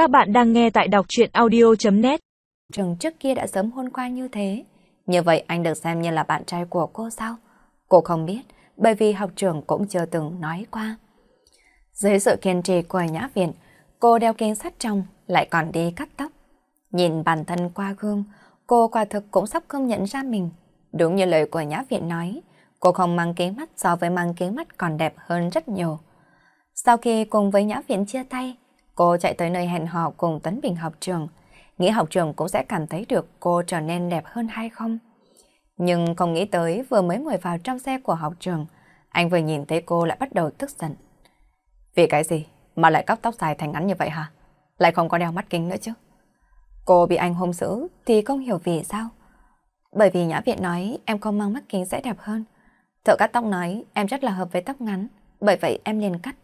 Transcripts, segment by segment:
Các bạn đang nghe tại đọc chuyện audio.net Trường trước kia đã sớm hôn qua như thế. Như vậy anh được xem như là bạn trai của cô sao? Cô không biết, bởi vì học trường cũng chưa từng nói qua. Dưới sự kiên trì của nhã viện, cô đeo kính sắt trong, lại còn đi cắt tóc. Nhìn bản thân qua gương, cô quả thực cũng sắp không nhận ra mình. Đúng như lời của nhã viện nói, cô không mang kính mắt so với mang kính mắt còn đẹp hơn rất nhiều. Sau khi cùng với nhã viện chia tay, cô chạy tới nơi hẹn hò cùng tấn Bình học trường. Nghĩ học trường cũng sẽ cảm thấy được cô trở nên đẹp hơn hay không? Nhưng không nghĩ tới vừa mới ngồi vào trong xe của học trường, anh vừa nhìn thấy cô lại bắt đầu tức giận. Vì cái gì mà lại cắt tóc dài thành ngắn như vậy hả? Lại không có đeo mắt kính nữa chứ? Cô bị anh hôn xử thì không hiểu vì sao. Bởi vì Nhã Viện nói em không mang mắt kính sẽ đẹp hơn. Thợ cắt tóc nói em rất là hợp với tóc ngắn, bởi vậy em liền cắt.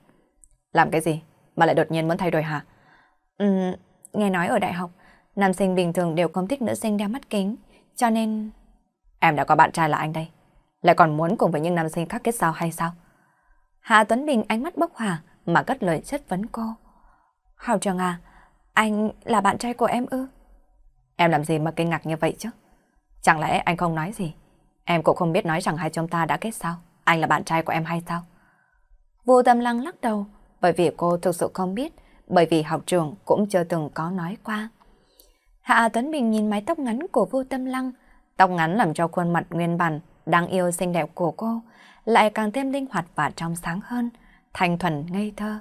Làm cái gì? Mà lại đột nhiên muốn thay đổi hả? Ừm, nghe nói ở đại học, nam sinh bình thường đều không thích nữ sinh đeo mắt kính, cho nên... Em đã có bạn trai là anh đây, lại còn muốn cùng với những nam sinh khác kết giao hay sao? Hạ Tuấn Bình ánh mắt bốc hỏa mà cất lời chất vấn cô. Hào Trường à, anh là bạn trai của em ư? Em làm gì mà kinh ngạc như vậy chứ? Chẳng lẽ anh không nói gì? Em cũng không biết nói rằng hai chúng ta đã kết sao? Anh là bạn trai của em hay sao? Vô tâm lăng lắc đầu, bởi vì cô thực sự không biết, bởi vì học trường cũng chưa từng có nói qua. Hạ Tuấn Bình nhìn mái tóc ngắn của vô tâm lăng, tóc ngắn làm cho khuôn mặt nguyên bản, đáng yêu xinh đẹp của cô, lại càng thêm linh hoạt và trong sáng hơn, thanh thuần ngây thơ.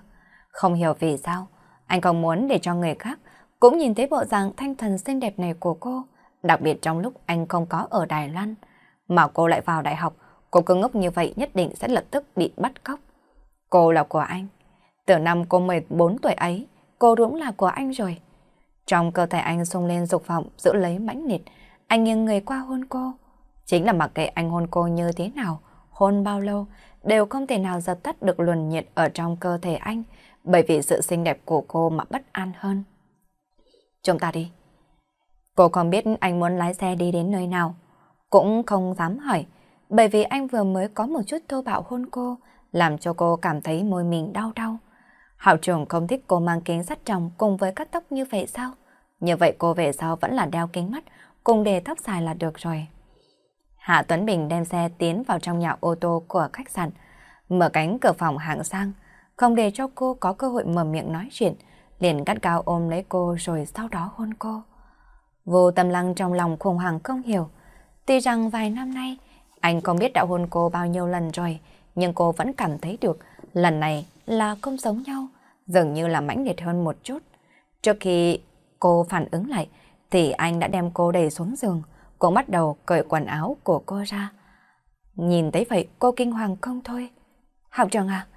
Không hiểu vì sao, anh còn muốn để cho người khác cũng nhìn thấy bộ dạng thanh thuần xinh đẹp này của cô, đặc biệt trong lúc anh không có ở Đài Loan. Mà cô lại vào đại học, cô cứ ngốc như vậy nhất định sẽ lập tức bị bắt cóc. Cô là của anh. Từ năm cô 14 tuổi ấy, cô cũng là của anh rồi. Trong cơ thể anh sung lên dục vọng giữ lấy mãnh liệt, anh nghiêng người qua hôn cô. Chính là mặc kệ anh hôn cô như thế nào, hôn bao lâu, đều không thể nào dập tắt được luồn nhiệt ở trong cơ thể anh, bởi vì sự xinh đẹp của cô mà bất an hơn. Chúng ta đi. Cô không biết anh muốn lái xe đi đến nơi nào, cũng không dám hỏi, bởi vì anh vừa mới có một chút thô bạo hôn cô, làm cho cô cảm thấy môi mình đau đau. Hạo trưởng không thích cô mang kính sắt tròng cùng với cắt tóc như vậy sao? Như vậy cô về sau vẫn là đeo kính mắt, cùng để tóc dài là được rồi. Hạ Tuấn Bình đem xe tiến vào trong nhà ô tô của khách sạn, mở cánh cửa phòng hạng sang, không để cho cô có cơ hội mở miệng nói chuyện, liền gắt cao ôm lấy cô rồi sau đó hôn cô. Vô tâm lăng trong lòng khủng hoảng không hiểu, tuy rằng vài năm nay anh không biết đã hôn cô bao nhiêu lần rồi, nhưng cô vẫn cảm thấy được lần này là không giống nhau, dường như là mãnh liệt hơn một chút. Trước khi cô phản ứng lại, thì anh đã đem cô đẩy xuống giường, cũng bắt đầu cởi quần áo của cô ra. Nhìn thấy vậy cô kinh hoàng không thôi. Học trường à?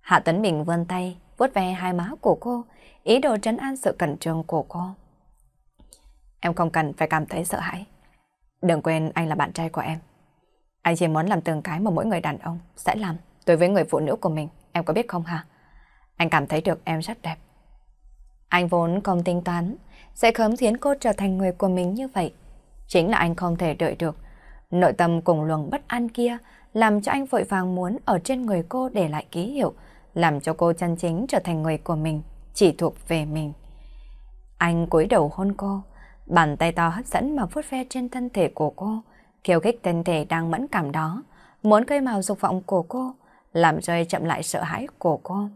Hạ Tấn Bình vươn tay, vuốt ve hai má của cô, ý đồ trấn an sự cẩn trương của cô. Em không cần phải cảm thấy sợ hãi. Đừng quên anh là bạn trai của em. Anh chỉ muốn làm từng cái mà mỗi người đàn ông sẽ làm đối với người phụ nữ của mình, em có biết không hả? Anh cảm thấy được em rất đẹp. Anh vốn không tính toán, sẽ khớm khiến cô trở thành người của mình như vậy. Chính là anh không thể đợi được. Nội tâm cùng luồng bất an kia làm cho anh vội vàng muốn ở trên người cô để lại ký hiệu, làm cho cô chân chính trở thành người của mình, chỉ thuộc về mình. Anh cúi đầu hôn cô, bàn tay to hấp dẫn mà vuốt ve trên thân thể của cô, khiêu khích thân thể đang mẫn cảm đó, muốn cây màu dục vọng của cô, làm rơi chậm lại sợ hãi của cô.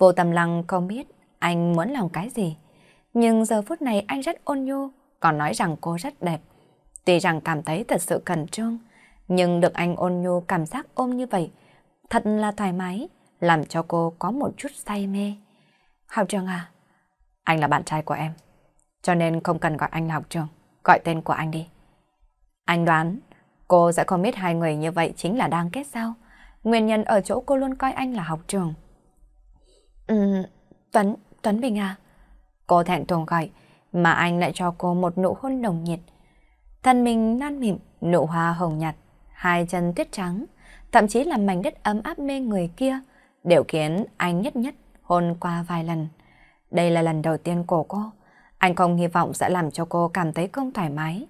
Vô tâm lăng không biết anh muốn làm cái gì, nhưng giờ phút này anh rất ôn nhu, còn nói rằng cô rất đẹp. Tuy rằng cảm thấy thật sự cần trương, nhưng được anh ôn nhu cảm giác ôm như vậy, thật là thoải mái, làm cho cô có một chút say mê. Học trường à, anh là bạn trai của em, cho nên không cần gọi anh là học trường, gọi tên của anh đi. Anh đoán, cô sẽ không biết hai người như vậy chính là đang kết sao? Nguyên nhân ở chỗ cô luôn coi anh là học trường. Ừ, Tuấn, Tuấn Bình à? Cô thẹn thùng gọi, mà anh lại cho cô một nụ hôn nồng nhiệt. Thân mình nan mịn, nụ hoa hồng nhạt, hai chân tuyết trắng, thậm chí là mảnh đất ấm áp mê người kia, đều khiến anh nhất nhất hôn qua vài lần. Đây là lần đầu tiên của cô, anh không hy vọng sẽ làm cho cô cảm thấy không thoải mái.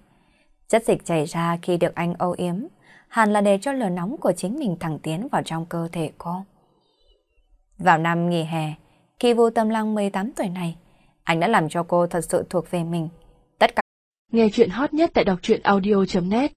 Chất dịch chảy ra khi được anh âu yếm, hẳn là để cho lửa nóng của chính mình thẳng tiến vào trong cơ thể cô. Vào năm nghỉ hè, khi vô tâm lăng 18 tuổi này, anh đã làm cho cô thật sự thuộc về mình. Tất cả Nghe chuyện hot nhất tại đọc truyện audio.net